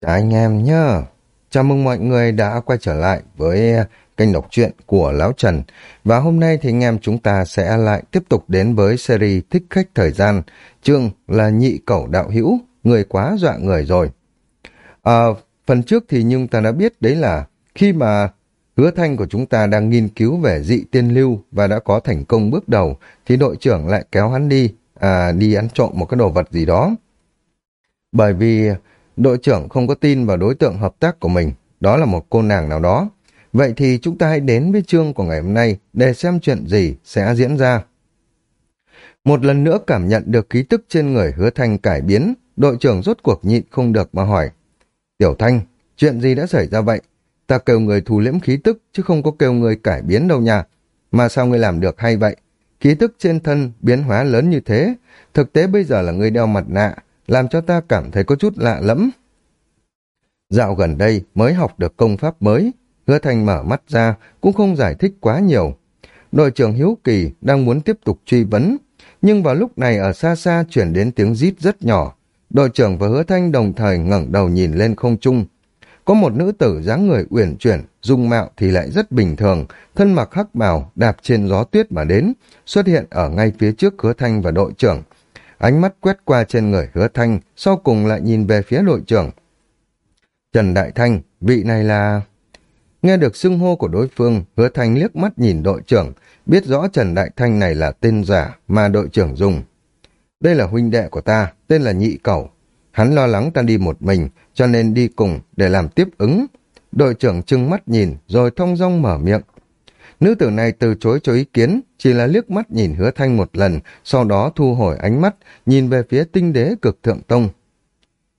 Chào anh em nhá. Chào mừng mọi người đã quay trở lại với à, kênh đọc truyện của Lão Trần. Và hôm nay thì anh em chúng ta sẽ lại tiếp tục đến với series Thích Khách Thời Gian. Chương là Nhị Cẩu Đạo Hữu người quá dọa người rồi. À, phần trước thì nhưng ta đã biết đấy là khi mà hứa thanh của chúng ta đang nghiên cứu về dị tiên lưu và đã có thành công bước đầu thì đội trưởng lại kéo hắn đi, à, đi ăn trộm một cái đồ vật gì đó. Bởi vì đội trưởng không có tin vào đối tượng hợp tác của mình, đó là một cô nàng nào đó. Vậy thì chúng ta hãy đến với chương của ngày hôm nay để xem chuyện gì sẽ diễn ra. Một lần nữa cảm nhận được ký tức trên người hứa thanh cải biến, đội trưởng rốt cuộc nhịn không được mà hỏi. Tiểu Thanh, chuyện gì đã xảy ra vậy? Ta kêu người thù liễm khí tức chứ không có kêu người cải biến đâu nha. Mà sao ngươi làm được hay vậy? Khí tức trên thân biến hóa lớn như thế, thực tế bây giờ là người đeo mặt nạ, làm cho ta cảm thấy có chút lạ lẫm. Dạo gần đây mới học được công pháp mới, hứa thành mở mắt ra cũng không giải thích quá nhiều. Đội trưởng Hiếu Kỳ đang muốn tiếp tục truy vấn, nhưng vào lúc này ở xa xa chuyển đến tiếng rít rất nhỏ. Đội trưởng và hứa thanh đồng thời ngẩng đầu nhìn lên không trung. Có một nữ tử dáng người uyển chuyển, dung mạo thì lại rất bình thường, thân mặc hắc bào, đạp trên gió tuyết mà đến, xuất hiện ở ngay phía trước hứa thanh và đội trưởng ánh mắt quét qua trên người hứa thanh, sau cùng lại nhìn về phía đội trưởng. Trần Đại Thanh, vị này là... Nghe được xưng hô của đối phương, hứa thanh liếc mắt nhìn đội trưởng, biết rõ Trần Đại Thanh này là tên giả mà đội trưởng dùng. Đây là huynh đệ của ta, tên là Nhị Cẩu. Hắn lo lắng ta đi một mình, cho nên đi cùng để làm tiếp ứng. Đội trưởng trưng mắt nhìn, rồi thông dong mở miệng. Nữ tử này từ chối cho ý kiến, chỉ là liếc mắt nhìn hứa thanh một lần, sau đó thu hồi ánh mắt, nhìn về phía tinh đế cực thượng tông.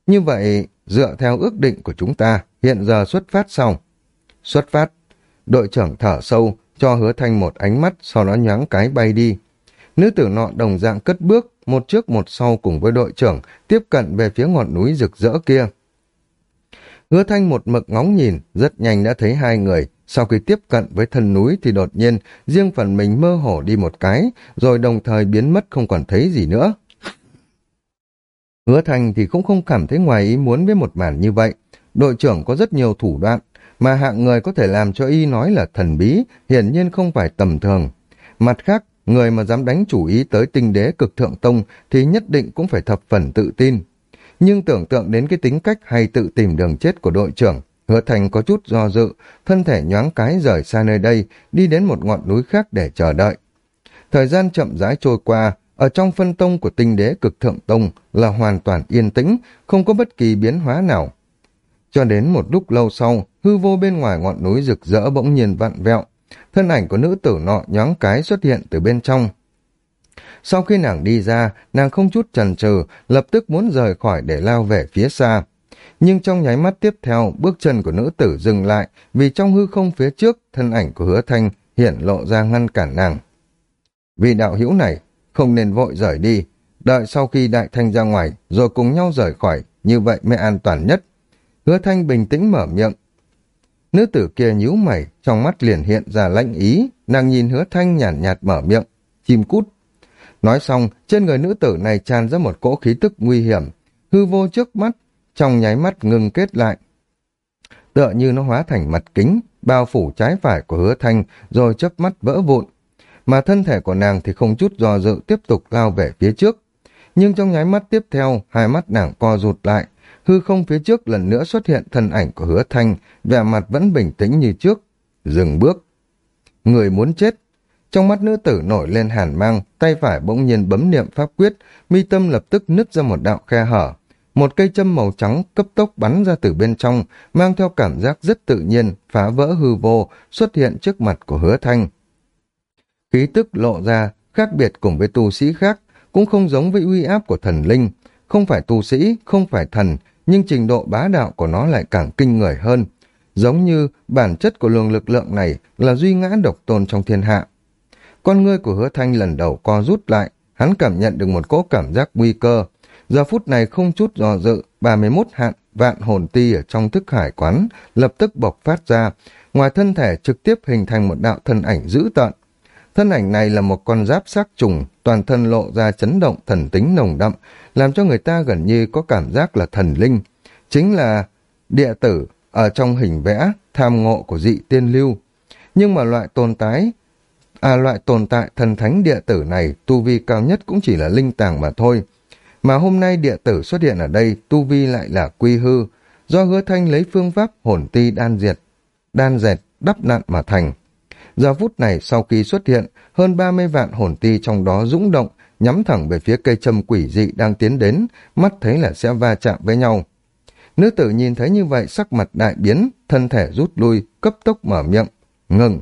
Như vậy, dựa theo ước định của chúng ta, hiện giờ xuất phát sau. Xuất phát, đội trưởng thở sâu, cho hứa thanh một ánh mắt, sau đó nhoáng cái bay đi. Nữ tử nọ đồng dạng cất bước, một trước một sau cùng với đội trưởng, tiếp cận về phía ngọn núi rực rỡ kia. Hứa thanh một mực ngóng nhìn, rất nhanh đã thấy hai người, sau khi tiếp cận với thân núi thì đột nhiên riêng phần mình mơ hồ đi một cái, rồi đồng thời biến mất không còn thấy gì nữa. Hứa Thành thì cũng không cảm thấy ngoài ý muốn với một màn như vậy. Đội trưởng có rất nhiều thủ đoạn, mà hạng người có thể làm cho y nói là thần bí, hiển nhiên không phải tầm thường. Mặt khác, người mà dám đánh chủ ý tới tinh đế cực thượng tông thì nhất định cũng phải thập phần tự tin. Nhưng tưởng tượng đến cái tính cách hay tự tìm đường chết của đội trưởng, Hứa Thành có chút do dự, thân thể nhoáng cái rời xa nơi đây, đi đến một ngọn núi khác để chờ đợi. Thời gian chậm rãi trôi qua, ở trong phân tông của tinh đế cực thượng tông là hoàn toàn yên tĩnh, không có bất kỳ biến hóa nào. Cho đến một lúc lâu sau, hư vô bên ngoài ngọn núi rực rỡ bỗng nhiên vặn vẹo. Thân ảnh của nữ tử nọ nhoáng cái xuất hiện từ bên trong. Sau khi nàng đi ra, nàng không chút chần chừ, lập tức muốn rời khỏi để lao về phía xa nhưng trong nháy mắt tiếp theo, bước chân của nữ tử dừng lại, vì trong hư không phía trước, thân ảnh của hứa thanh hiện lộ ra ngăn cản nàng. Vì đạo hữu này, không nên vội rời đi, đợi sau khi đại thanh ra ngoài, rồi cùng nhau rời khỏi, như vậy mới an toàn nhất. Hứa thanh bình tĩnh mở miệng. Nữ tử kia nhíu mày, trong mắt liền hiện ra lãnh ý, nàng nhìn hứa thanh nhàn nhạt, nhạt mở miệng, chim cút. Nói xong, trên người nữ tử này tràn ra một cỗ khí tức nguy hiểm, hư vô trước mắt trong nháy mắt ngừng kết lại. Tựa như nó hóa thành mặt kính, bao phủ trái phải của hứa thanh, rồi chớp mắt vỡ vụn. Mà thân thể của nàng thì không chút do dự tiếp tục lao về phía trước. Nhưng trong nháy mắt tiếp theo, hai mắt nàng co rụt lại, hư không phía trước lần nữa xuất hiện thân ảnh của hứa thanh, vẻ mặt vẫn bình tĩnh như trước. Dừng bước. Người muốn chết. Trong mắt nữ tử nổi lên hàn mang, tay phải bỗng nhiên bấm niệm pháp quyết, mi tâm lập tức nứt ra một đạo khe hở, một cây châm màu trắng cấp tốc bắn ra từ bên trong, mang theo cảm giác rất tự nhiên, phá vỡ hư vô, xuất hiện trước mặt của hứa thanh. Khí tức lộ ra, khác biệt cùng với tu sĩ khác, cũng không giống với uy áp của thần linh. Không phải tu sĩ, không phải thần, nhưng trình độ bá đạo của nó lại càng kinh người hơn. Giống như bản chất của luồng lực lượng này là duy ngã độc tôn trong thiên hạ. Con ngươi của hứa thanh lần đầu co rút lại, hắn cảm nhận được một cỗ cảm giác nguy cơ, Giờ phút này không chút dò dự, 31 hạn vạn hồn ti ở trong thức hải quán lập tức bộc phát ra, ngoài thân thể trực tiếp hình thành một đạo thân ảnh dữ tợn. Thân ảnh này là một con giáp sắc trùng, toàn thân lộ ra chấn động thần tính nồng đậm, làm cho người ta gần như có cảm giác là thần linh. Chính là địa tử ở trong hình vẽ tham ngộ của dị tiên lưu. Nhưng mà loại tồn tại à loại tồn tại thần thánh địa tử này tu vi cao nhất cũng chỉ là linh tàng mà thôi. Mà hôm nay địa tử xuất hiện ở đây tu vi lại là quy hư, do hứa thanh lấy phương pháp hồn ti đan diệt, đan dệt, đắp nặn mà thành. Giờ phút này sau khi xuất hiện, hơn 30 vạn hồn ti trong đó dũng động, nhắm thẳng về phía cây châm quỷ dị đang tiến đến, mắt thấy là sẽ va chạm với nhau. Nữ tử nhìn thấy như vậy sắc mặt đại biến, thân thể rút lui, cấp tốc mở miệng, ngừng.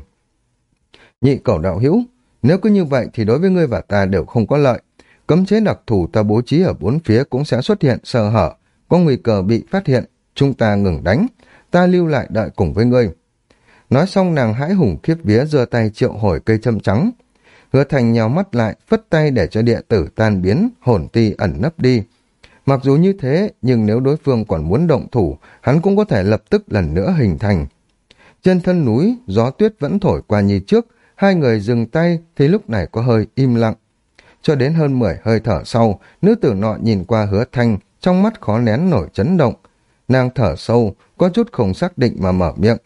Nhị cầu đạo hữu, nếu cứ như vậy thì đối với ngươi và ta đều không có lợi. Cấm chế đặc thù ta bố trí ở bốn phía cũng sẽ xuất hiện sơ hở, có nguy cơ bị phát hiện, chúng ta ngừng đánh, ta lưu lại đợi cùng với ngươi. Nói xong nàng hãi hùng khiếp vía giơ tay triệu hồi cây châm trắng. Hứa thành nhào mắt lại, phất tay để cho địa tử tan biến, hồn ti ẩn nấp đi. Mặc dù như thế, nhưng nếu đối phương còn muốn động thủ, hắn cũng có thể lập tức lần nữa hình thành. Trên thân núi, gió tuyết vẫn thổi qua như trước, hai người dừng tay thì lúc này có hơi im lặng. Cho đến hơn 10 hơi thở sau, nữ tử nọ nhìn qua hứa thanh, trong mắt khó nén nổi chấn động. Nàng thở sâu, có chút không xác định mà mở miệng.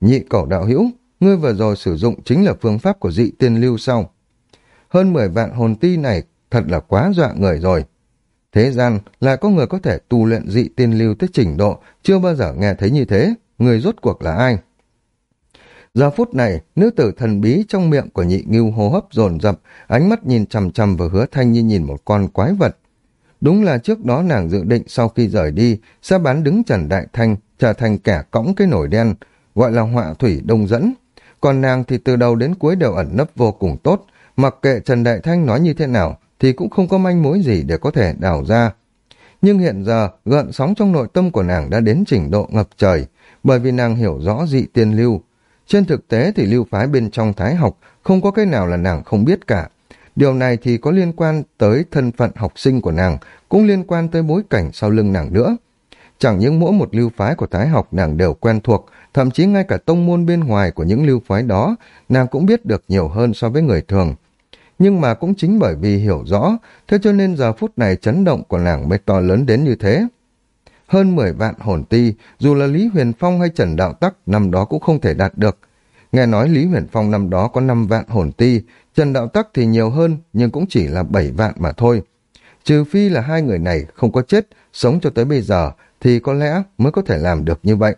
Nhị Cổ đạo hữu, ngươi vừa rồi sử dụng chính là phương pháp của dị tiên lưu sau. Hơn 10 vạn hồn ti này thật là quá dọa người rồi. Thế gian lại có người có thể tu luyện dị tiên lưu tới trình độ chưa bao giờ nghe thấy như thế. Người rốt cuộc là ai? Giờ phút này, nữ tử thần bí trong miệng của nhị ngưu hô hấp dồn dập, ánh mắt nhìn chằm chằm vào hứa thanh như nhìn một con quái vật. Đúng là trước đó nàng dự định sau khi rời đi, sẽ bán đứng Trần Đại Thanh, trở thành kẻ cõng cái nổi đen, gọi là họa thủy đông dẫn. Còn nàng thì từ đầu đến cuối đều ẩn nấp vô cùng tốt, mặc kệ Trần Đại Thanh nói như thế nào, thì cũng không có manh mối gì để có thể đào ra. Nhưng hiện giờ, gợn sóng trong nội tâm của nàng đã đến trình độ ngập trời, bởi vì nàng hiểu rõ dị tiên lưu. Trên thực tế thì lưu phái bên trong thái học không có cái nào là nàng không biết cả. Điều này thì có liên quan tới thân phận học sinh của nàng, cũng liên quan tới bối cảnh sau lưng nàng nữa. Chẳng những mỗi một lưu phái của thái học nàng đều quen thuộc, thậm chí ngay cả tông môn bên ngoài của những lưu phái đó, nàng cũng biết được nhiều hơn so với người thường. Nhưng mà cũng chính bởi vì hiểu rõ, thế cho nên giờ phút này chấn động của nàng mới to lớn đến như thế. Hơn 10 vạn hồn ti, dù là Lý Huyền Phong hay Trần Đạo Tắc năm đó cũng không thể đạt được. Nghe nói Lý Huyền Phong năm đó có 5 vạn hồn ti, Trần Đạo Tắc thì nhiều hơn nhưng cũng chỉ là 7 vạn mà thôi. Trừ phi là hai người này không có chết, sống cho tới bây giờ thì có lẽ mới có thể làm được như vậy.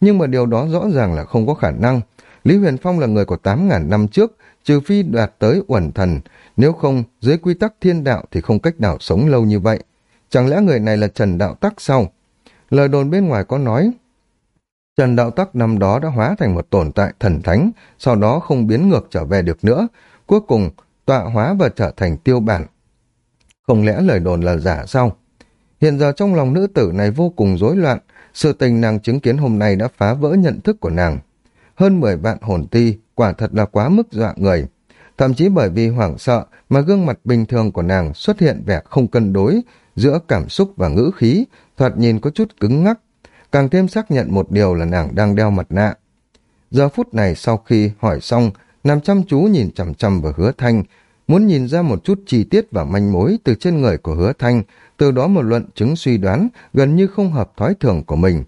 Nhưng mà điều đó rõ ràng là không có khả năng. Lý Huyền Phong là người của 8.000 năm trước, trừ phi đạt tới uẩn thần, nếu không, dưới quy tắc thiên đạo thì không cách nào sống lâu như vậy. Chẳng lẽ người này là Trần Đạo Tắc sao? Lời đồn bên ngoài có nói, Trần Đạo Tắc năm đó đã hóa thành một tồn tại thần thánh, sau đó không biến ngược trở về được nữa, cuối cùng tọa hóa và trở thành tiêu bản. Không lẽ lời đồn là giả sao? Hiện giờ trong lòng nữ tử này vô cùng rối loạn, sự tình nàng chứng kiến hôm nay đã phá vỡ nhận thức của nàng. Hơn 10 vạn hồn ti, quả thật là quá mức dọa người. Thậm chí bởi vì hoảng sợ mà gương mặt bình thường của nàng xuất hiện vẻ không cân đối giữa cảm xúc và ngữ khí, thoạt nhìn có chút cứng ngắc. Càng thêm xác nhận một điều là nàng đang đeo mặt nạ. Giờ phút này sau khi hỏi xong, nằm chăm chú nhìn chằm chằm vào hứa thanh, muốn nhìn ra một chút chi tiết và manh mối từ trên người của hứa thanh, từ đó một luận chứng suy đoán gần như không hợp thói thường của mình.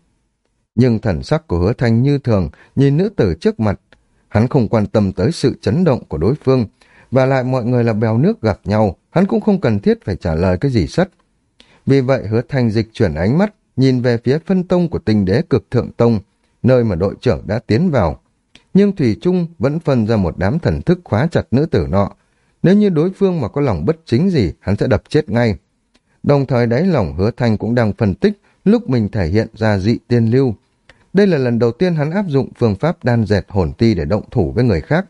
Nhưng thần sắc của hứa thanh như thường, nhìn nữ tử trước mặt, hắn không quan tâm tới sự chấn động của đối phương, và lại mọi người là bèo nước gặp nhau, hắn cũng không cần thiết phải trả lời cái gì sất. Vì vậy hứa thanh dịch chuyển ánh mắt, nhìn về phía phân tông của tinh đế cực thượng tông, nơi mà đội trưởng đã tiến vào. Nhưng Thủy Trung vẫn phân ra một đám thần thức khóa chặt nữ tử nọ. Nếu như đối phương mà có lòng bất chính gì, hắn sẽ đập chết ngay. Đồng thời đáy lòng hứa thanh cũng đang phân tích lúc mình thể hiện ra dị tiên lưu. Đây là lần đầu tiên hắn áp dụng phương pháp đan dệt hồn ti để động thủ với người khác.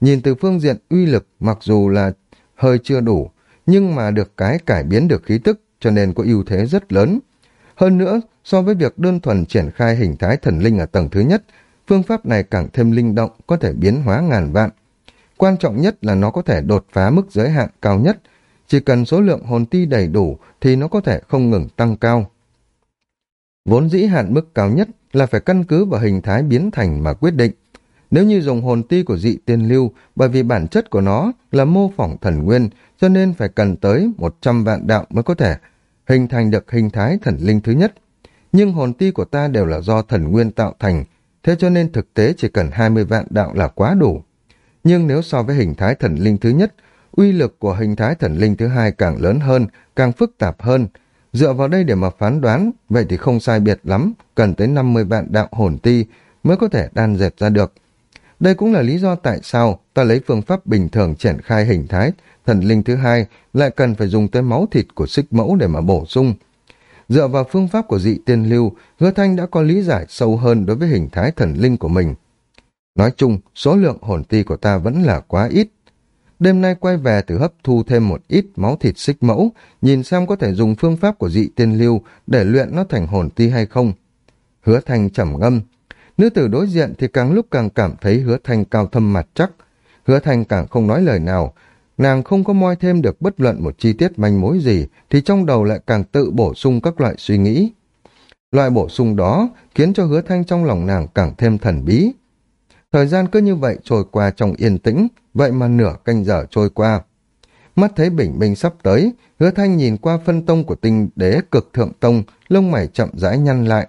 Nhìn từ phương diện uy lực mặc dù là hơi chưa đủ, nhưng mà được cái cải biến được khí tức cho nên có ưu thế rất lớn. Hơn nữa, so với việc đơn thuần triển khai hình thái thần linh ở tầng thứ nhất, phương pháp này càng thêm linh động, có thể biến hóa ngàn vạn. Quan trọng nhất là nó có thể đột phá mức giới hạn cao nhất, chỉ cần số lượng hồn ti đầy đủ thì nó có thể không ngừng tăng cao. Vốn dĩ hạn mức cao nhất là phải căn cứ vào hình thái biến thành mà quyết định. Nếu như dùng hồn ti của dị tiên lưu, bởi vì bản chất của nó là mô phỏng thần nguyên, cho nên phải cần tới 100 vạn đạo mới có thể hình thành được hình thái thần linh thứ nhất. nhưng hồn ti của ta đều là do thần nguyên tạo thành, thế cho nên thực tế chỉ cần 20 vạn đạo là quá đủ. Nhưng nếu so với hình thái thần linh thứ nhất, uy lực của hình thái thần linh thứ hai càng lớn hơn, càng phức tạp hơn. Dựa vào đây để mà phán đoán, vậy thì không sai biệt lắm, cần tới 50 vạn đạo hồn ti mới có thể đan dệt ra được. Đây cũng là lý do tại sao ta lấy phương pháp bình thường triển khai hình thái thần linh thứ hai lại cần phải dùng tới máu thịt của xích mẫu để mà bổ sung. Dựa vào phương pháp của dị tiên lưu, hứa thanh đã có lý giải sâu hơn đối với hình thái thần linh của mình. Nói chung, số lượng hồn ti của ta vẫn là quá ít. Đêm nay quay về từ hấp thu thêm một ít máu thịt xích mẫu, nhìn xem có thể dùng phương pháp của dị tiên lưu để luyện nó thành hồn ti hay không. Hứa thanh trầm ngâm. Nữ tử đối diện thì càng lúc càng cảm thấy hứa thanh cao thâm mặt chắc. Hứa thanh càng không nói lời nào, nàng không có moi thêm được bất luận một chi tiết manh mối gì, thì trong đầu lại càng tự bổ sung các loại suy nghĩ. Loại bổ sung đó khiến cho hứa thanh trong lòng nàng càng thêm thần bí. Thời gian cứ như vậy trôi qua trong yên tĩnh, vậy mà nửa canh giờ trôi qua. Mắt thấy bình minh sắp tới, hứa thanh nhìn qua phân tông của tinh đế cực thượng tông, lông mày chậm rãi nhăn lại.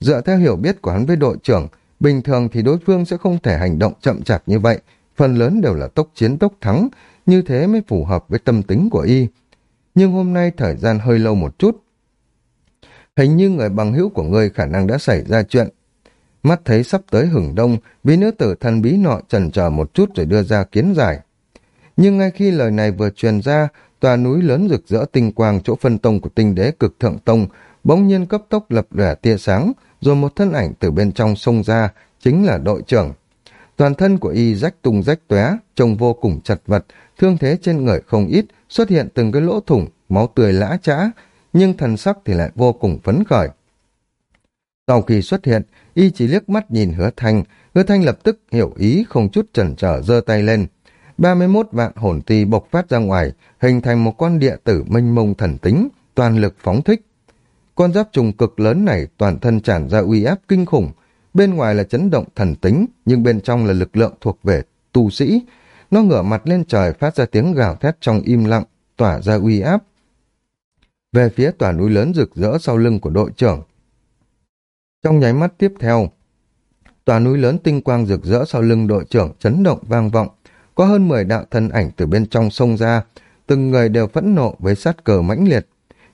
Dựa theo hiểu biết của hắn với đội trưởng, bình thường thì đối phương sẽ không thể hành động chậm chạp như vậy, phần lớn đều là tốc chiến tốc thắng, như thế mới phù hợp với tâm tính của y. Nhưng hôm nay thời gian hơi lâu một chút. Hình như người bằng hữu của ngươi khả năng đã xảy ra chuyện. Mắt thấy sắp tới hừng đông, vì nữ tử thần bí nọ trần chờ một chút rồi đưa ra kiến giải. Nhưng ngay khi lời này vừa truyền ra, tòa núi lớn rực rỡ tinh quang chỗ phân tông của tinh đế cực thượng tông bỗng nhiên cấp tốc lập lẻ tia sáng, rồi một thân ảnh từ bên trong xông ra, chính là đội trưởng. Toàn thân của y rách tung rách tóe, trông vô cùng chật vật, thương thế trên người không ít, xuất hiện từng cái lỗ thủng, máu tươi lã chã, nhưng thần sắc thì lại vô cùng phấn khởi. Sau khi xuất hiện, y chỉ liếc mắt nhìn hứa thanh, hứa thanh lập tức hiểu ý không chút chần trở giơ tay lên. 31 vạn hồn ti bộc phát ra ngoài, hình thành một con địa tử mênh mông thần tính, toàn lực phóng thích. Con giáp trùng cực lớn này toàn thân tràn ra uy áp kinh khủng, bên ngoài là chấn động thần tính, nhưng bên trong là lực lượng thuộc về tu sĩ. Nó ngửa mặt lên trời phát ra tiếng gào thét trong im lặng, tỏa ra uy áp. Về phía tòa núi lớn rực rỡ sau lưng của đội trưởng. Trong nháy mắt tiếp theo, tòa núi lớn tinh quang rực rỡ sau lưng đội trưởng chấn động vang vọng, có hơn 10 đạo thân ảnh từ bên trong sông ra, từng người đều phẫn nộ với sát cờ mãnh liệt,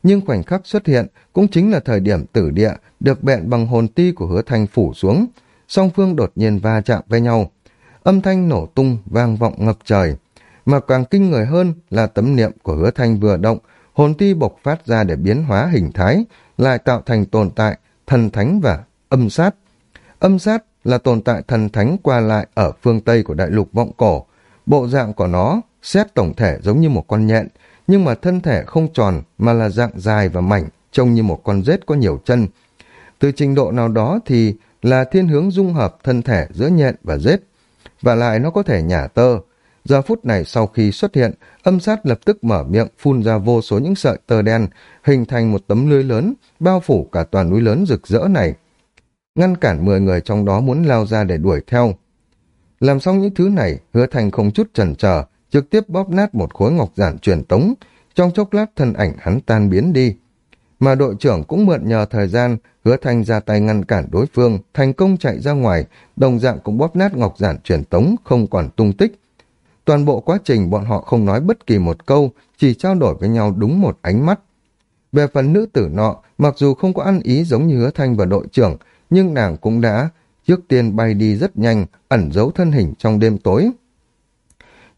nhưng khoảnh khắc xuất hiện cũng chính là thời điểm tử địa được bẹn bằng hồn ti của hứa thanh phủ xuống, song phương đột nhiên va chạm với nhau. Âm thanh nổ tung, vang vọng ngập trời. Mà càng kinh người hơn là tấm niệm của hứa thanh vừa động, hồn ti bộc phát ra để biến hóa hình thái, lại tạo thành tồn tại, thần thánh và âm sát. Âm sát là tồn tại thần thánh qua lại ở phương Tây của đại lục vọng cổ. Bộ dạng của nó, xét tổng thể giống như một con nhện, nhưng mà thân thể không tròn mà là dạng dài và mảnh, trông như một con rết có nhiều chân. Từ trình độ nào đó thì là thiên hướng dung hợp thân thể giữa nhện và rết. Và lại nó có thể nhả tơ. Giờ phút này sau khi xuất hiện, âm sát lập tức mở miệng phun ra vô số những sợi tơ đen, hình thành một tấm lưới lớn, bao phủ cả toàn núi lớn rực rỡ này. Ngăn cản 10 người trong đó muốn lao ra để đuổi theo. Làm xong những thứ này, hứa thành không chút chần chờ trực tiếp bóp nát một khối ngọc giản truyền tống, trong chốc lát thân ảnh hắn tan biến đi. Mà đội trưởng cũng mượn nhờ thời gian, hứa thanh ra tay ngăn cản đối phương, thành công chạy ra ngoài, đồng dạng cũng bóp nát ngọc giản truyền tống, không còn tung tích. Toàn bộ quá trình bọn họ không nói bất kỳ một câu, chỉ trao đổi với nhau đúng một ánh mắt. Về phần nữ tử nọ, mặc dù không có ăn ý giống như hứa thanh và đội trưởng, nhưng nàng cũng đã trước tiên bay đi rất nhanh, ẩn giấu thân hình trong đêm tối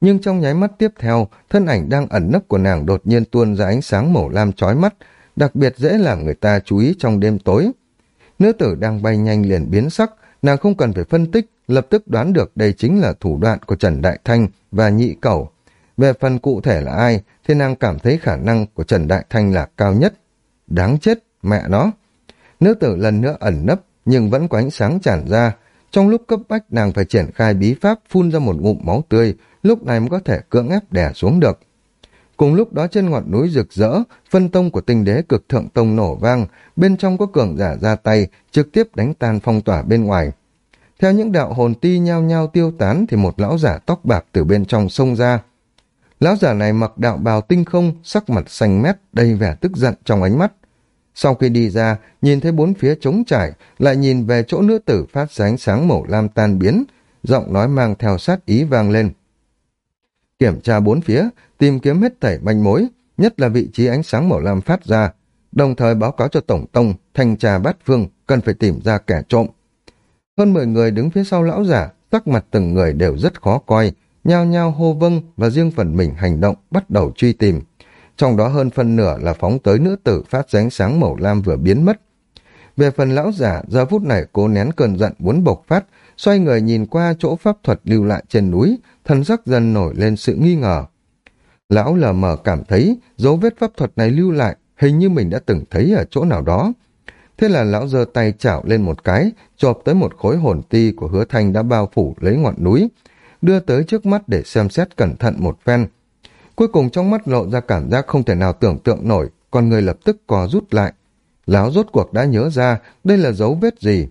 nhưng trong nháy mắt tiếp theo, thân ảnh đang ẩn nấp của nàng đột nhiên tuôn ra ánh sáng màu lam chói mắt, đặc biệt dễ làm người ta chú ý trong đêm tối. Nữ tử đang bay nhanh liền biến sắc, nàng không cần phải phân tích, lập tức đoán được đây chính là thủ đoạn của Trần Đại Thanh và Nhị Cẩu. Về phần cụ thể là ai, thì nàng cảm thấy khả năng của Trần Đại Thanh là cao nhất. Đáng chết, mẹ nó. Nữ tử lần nữa ẩn nấp, nhưng vẫn có ánh sáng tràn ra. Trong lúc cấp bách nàng phải triển khai bí pháp phun ra một ngụm máu tươi, lúc này mới có thể cưỡng ép đè xuống được. Cùng lúc đó trên ngọn núi rực rỡ, phân tông của tinh đế cực thượng tông nổ vang, bên trong có cường giả ra tay, trực tiếp đánh tan phong tỏa bên ngoài. Theo những đạo hồn ti nhao nhao tiêu tán thì một lão giả tóc bạc từ bên trong sông ra. Lão giả này mặc đạo bào tinh không, sắc mặt xanh mét, đầy vẻ tức giận trong ánh mắt. Sau khi đi ra, nhìn thấy bốn phía trống trải, lại nhìn về chỗ nữ tử phát ra ánh sáng màu lam tan biến, giọng nói mang theo sát ý vang lên. Kiểm tra bốn phía, tìm kiếm hết thảy manh mối, nhất là vị trí ánh sáng màu lam phát ra, đồng thời báo cáo cho Tổng Tông, thanh tra bát phương, cần phải tìm ra kẻ trộm. Hơn 10 người đứng phía sau lão giả, sắc mặt từng người đều rất khó coi, nhao nhao hô vâng và riêng phần mình hành động bắt đầu truy tìm. Trong đó hơn phân nửa là phóng tới nữ tử phát ra ánh sáng màu lam vừa biến mất. Về phần lão giả, giờ phút này cố nén cơn giận muốn bộc phát, xoay người nhìn qua chỗ pháp thuật lưu lại trên núi, thần sắc dần nổi lên sự nghi ngờ. Lão lờ mờ cảm thấy dấu vết pháp thuật này lưu lại hình như mình đã từng thấy ở chỗ nào đó. Thế là lão giơ tay chảo lên một cái, chộp tới một khối hồn ti của hứa thanh đã bao phủ lấy ngọn núi, đưa tới trước mắt để xem xét cẩn thận một phen. Cuối cùng trong mắt lộ ra cảm giác không thể nào tưởng tượng nổi, con người lập tức co rút lại. Lão rốt cuộc đã nhớ ra đây là dấu vết gì.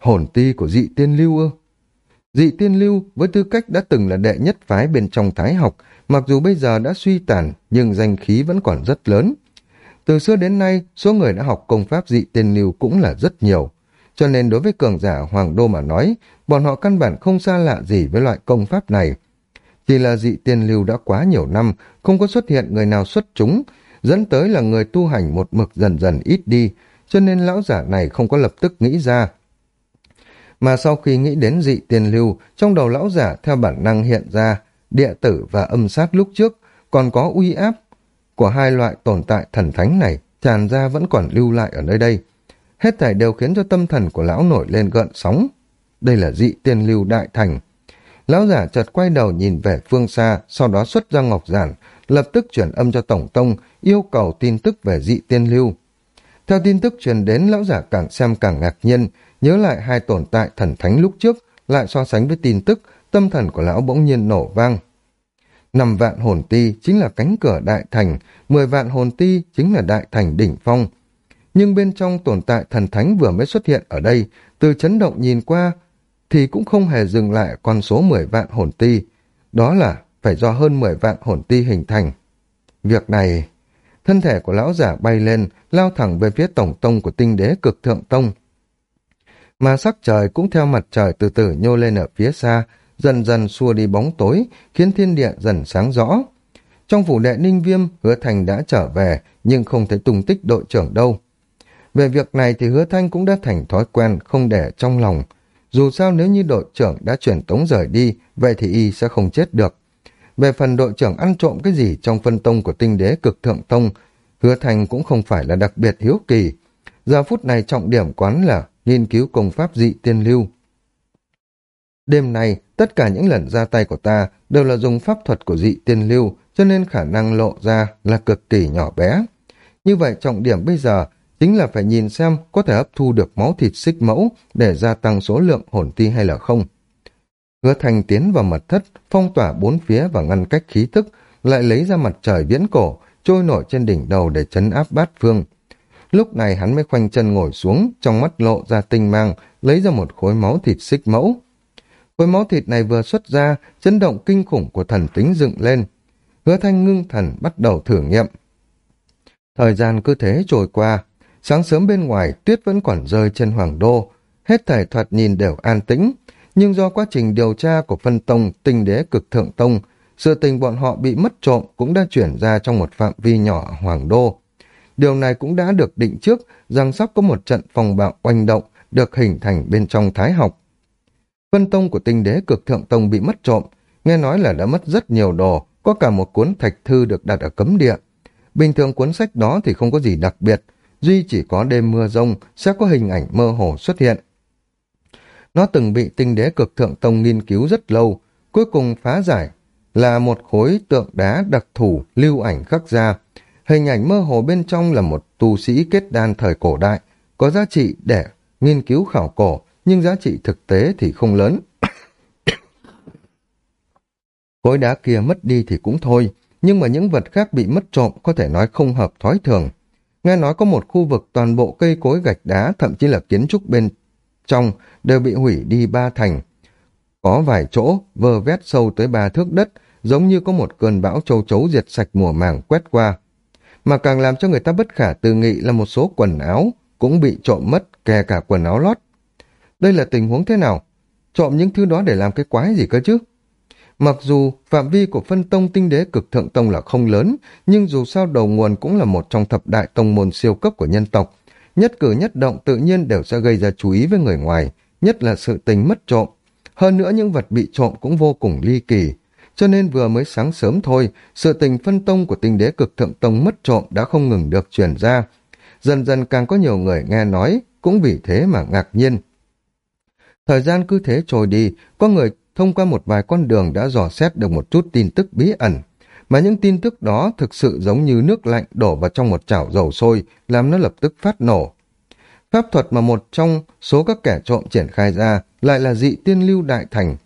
Hồn ti của dị tiên lưu ư? Dị tiên lưu với tư cách đã từng là đệ nhất phái bên trong thái học, mặc dù bây giờ đã suy tàn nhưng danh khí vẫn còn rất lớn. Từ xưa đến nay, số người đã học công pháp dị tiên lưu cũng là rất nhiều. Cho nên đối với cường giả Hoàng Đô mà nói, bọn họ căn bản không xa lạ gì với loại công pháp này. Chỉ là dị tiên lưu đã quá nhiều năm, không có xuất hiện người nào xuất chúng, dẫn tới là người tu hành một mực dần dần ít đi, cho nên lão giả này không có lập tức nghĩ ra. Mà sau khi nghĩ đến dị tiên lưu, trong đầu lão giả theo bản năng hiện ra địa tử và âm sát lúc trước, còn có uy áp của hai loại tồn tại thần thánh này tràn ra vẫn còn lưu lại ở nơi đây. Hết thảy đều khiến cho tâm thần của lão nổi lên gợn sóng. Đây là dị tiên lưu đại thành. Lão giả chợt quay đầu nhìn về phương xa, sau đó xuất ra ngọc giản, lập tức chuyển âm cho Tổng Tông, yêu cầu tin tức về dị tiên lưu. Theo tin tức truyền đến, lão giả càng xem càng ngạc nhiên, nhớ lại hai tồn tại thần thánh lúc trước, lại so sánh với tin tức, tâm thần của lão bỗng nhiên nổ vang. Năm vạn hồn ti chính là cánh cửa đại thành, mười vạn hồn ti chính là đại thành đỉnh phong. Nhưng bên trong tồn tại thần thánh vừa mới xuất hiện ở đây, từ chấn động nhìn qua, thì cũng không hề dừng lại con số mười vạn hồn ti. Đó là phải do hơn mười vạn hồn ti hình thành. Việc này, thân thể của lão giả bay lên, lao thẳng về phía tổng tông của tinh đế cực thượng tông. Mà sắc trời cũng theo mặt trời từ từ nhô lên ở phía xa, dần dần xua đi bóng tối, khiến thiên địa dần sáng rõ. Trong phủ đệ ninh viêm, hứa thành đã trở về, nhưng không thấy tung tích đội trưởng đâu. Về việc này thì hứa thanh cũng đã thành thói quen, không để trong lòng. Dù sao nếu như đội trưởng đã chuyển tống rời đi, vậy thì y sẽ không chết được. Về phần đội trưởng ăn trộm cái gì trong phân tông của tinh đế cực thượng tông, hứa thành cũng không phải là đặc biệt hiếu kỳ. Giờ phút này trọng điểm quán là nghiên cứu công pháp dị tiên lưu. Đêm nay, tất cả những lần ra tay của ta đều là dùng pháp thuật của dị tiên lưu, cho nên khả năng lộ ra là cực kỳ nhỏ bé. Như vậy trọng điểm bây giờ chính là phải nhìn xem có thể hấp thu được máu thịt xích mẫu để gia tăng số lượng hồn ti hay là không. Hứa thành tiến vào mật thất, phong tỏa bốn phía và ngăn cách khí thức, lại lấy ra mặt trời viễn cổ, trôi nổi trên đỉnh đầu để chấn áp bát phương. Lúc này hắn mới khoanh chân ngồi xuống, trong mắt lộ ra tinh mang, lấy ra một khối máu thịt xích mẫu. Khối máu thịt này vừa xuất ra, chấn động kinh khủng của thần tính dựng lên. Hứa thanh ngưng thần bắt đầu thử nghiệm. Thời gian cứ thế trôi qua, sáng sớm bên ngoài tuyết vẫn còn rơi trên hoàng đô, hết thảy thoạt nhìn đều an tĩnh, nhưng do quá trình điều tra của phân tông tinh đế cực thượng tông, sự tình bọn họ bị mất trộm cũng đã chuyển ra trong một phạm vi nhỏ hoàng đô. Điều này cũng đã được định trước rằng sắp có một trận phòng bạo oanh động được hình thành bên trong thái học. Phân tông của tinh đế cực thượng tông bị mất trộm, nghe nói là đã mất rất nhiều đồ, có cả một cuốn thạch thư được đặt ở cấm địa. Bình thường cuốn sách đó thì không có gì đặc biệt, duy chỉ có đêm mưa rông sẽ có hình ảnh mơ hồ xuất hiện. Nó từng bị tinh đế cực thượng tông nghiên cứu rất lâu, cuối cùng phá giải là một khối tượng đá đặc thủ lưu ảnh khắc ra. Hình ảnh mơ hồ bên trong là một tu sĩ kết đan thời cổ đại, có giá trị để nghiên cứu khảo cổ, nhưng giá trị thực tế thì không lớn. Khối đá kia mất đi thì cũng thôi, nhưng mà những vật khác bị mất trộm có thể nói không hợp thói thường. Nghe nói có một khu vực toàn bộ cây cối gạch đá, thậm chí là kiến trúc bên trong đều bị hủy đi ba thành. Có vài chỗ vơ vét sâu tới ba thước đất, giống như có một cơn bão châu chấu diệt sạch mùa màng quét qua mà càng làm cho người ta bất khả tư nghị là một số quần áo cũng bị trộm mất, kể cả quần áo lót. Đây là tình huống thế nào? Trộm những thứ đó để làm cái quái gì cơ chứ? Mặc dù phạm vi của phân tông tinh đế cực thượng tông là không lớn, nhưng dù sao đầu nguồn cũng là một trong thập đại tông môn siêu cấp của nhân tộc. Nhất cử nhất động tự nhiên đều sẽ gây ra chú ý với người ngoài, nhất là sự tình mất trộm. Hơn nữa những vật bị trộm cũng vô cùng ly kỳ. Cho nên vừa mới sáng sớm thôi, sự tình phân tông của tinh đế cực thượng tông mất trộm đã không ngừng được truyền ra. Dần dần càng có nhiều người nghe nói, cũng vì thế mà ngạc nhiên. Thời gian cứ thế trôi đi, có người thông qua một vài con đường đã dò xét được một chút tin tức bí ẩn. Mà những tin tức đó thực sự giống như nước lạnh đổ vào trong một chảo dầu sôi, làm nó lập tức phát nổ. Pháp thuật mà một trong số các kẻ trộm triển khai ra lại là dị tiên lưu đại thành,